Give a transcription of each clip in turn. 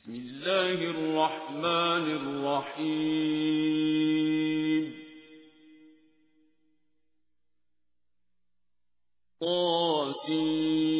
بسم الله الرحمن الرحيم. طاسين.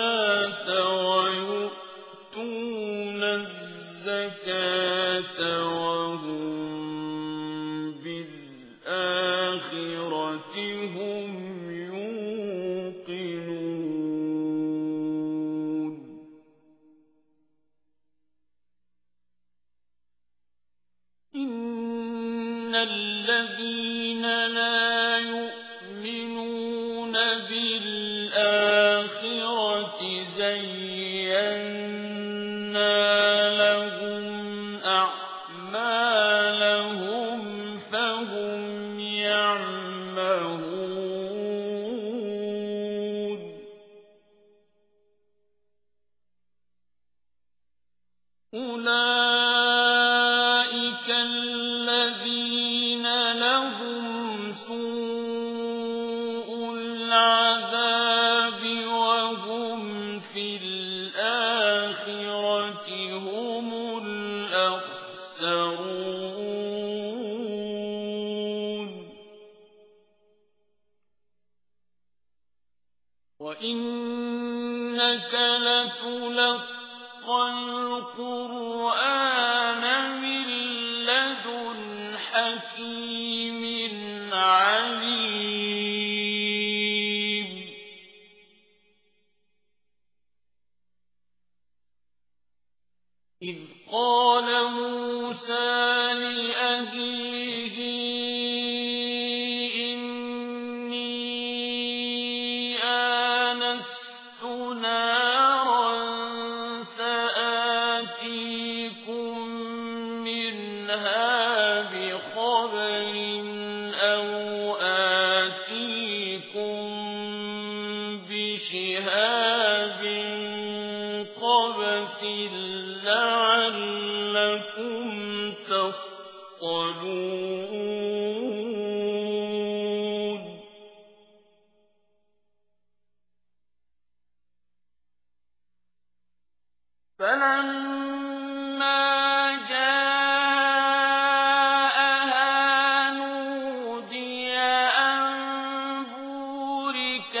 إن الذين لا يؤمنون بالآخرة زينا لهم أعمالهم فهم يعمهون أولئك وإنك لتلقى القرآن من لدن حكيم عليم منها بخبر أو آتيكم بشهاب قبس لعلكم تصطلون. فلما بورك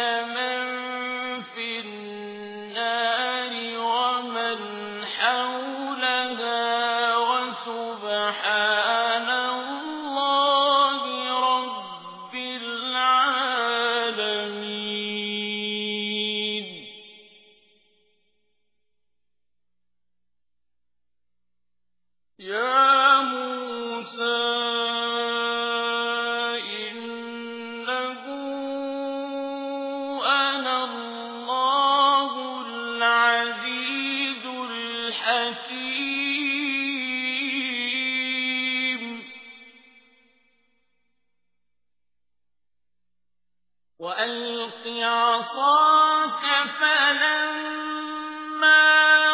عصاك فلما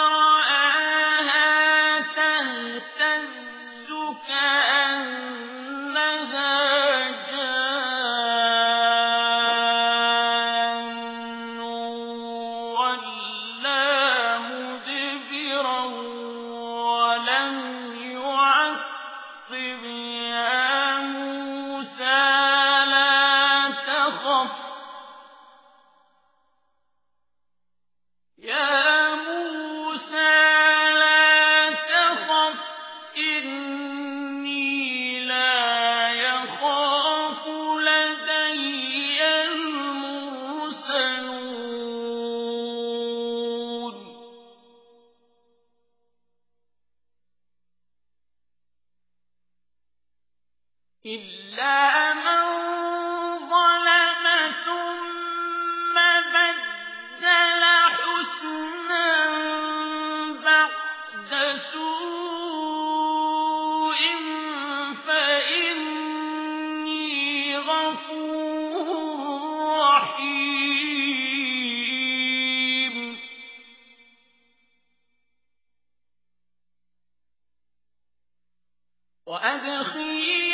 رآها تهتز كأنها جان إلا من ظلم ثم بدل حسنا بعد سوء فإني غفور رحيم وأدخل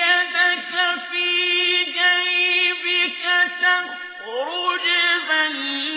في جيبك تخرج بيضاء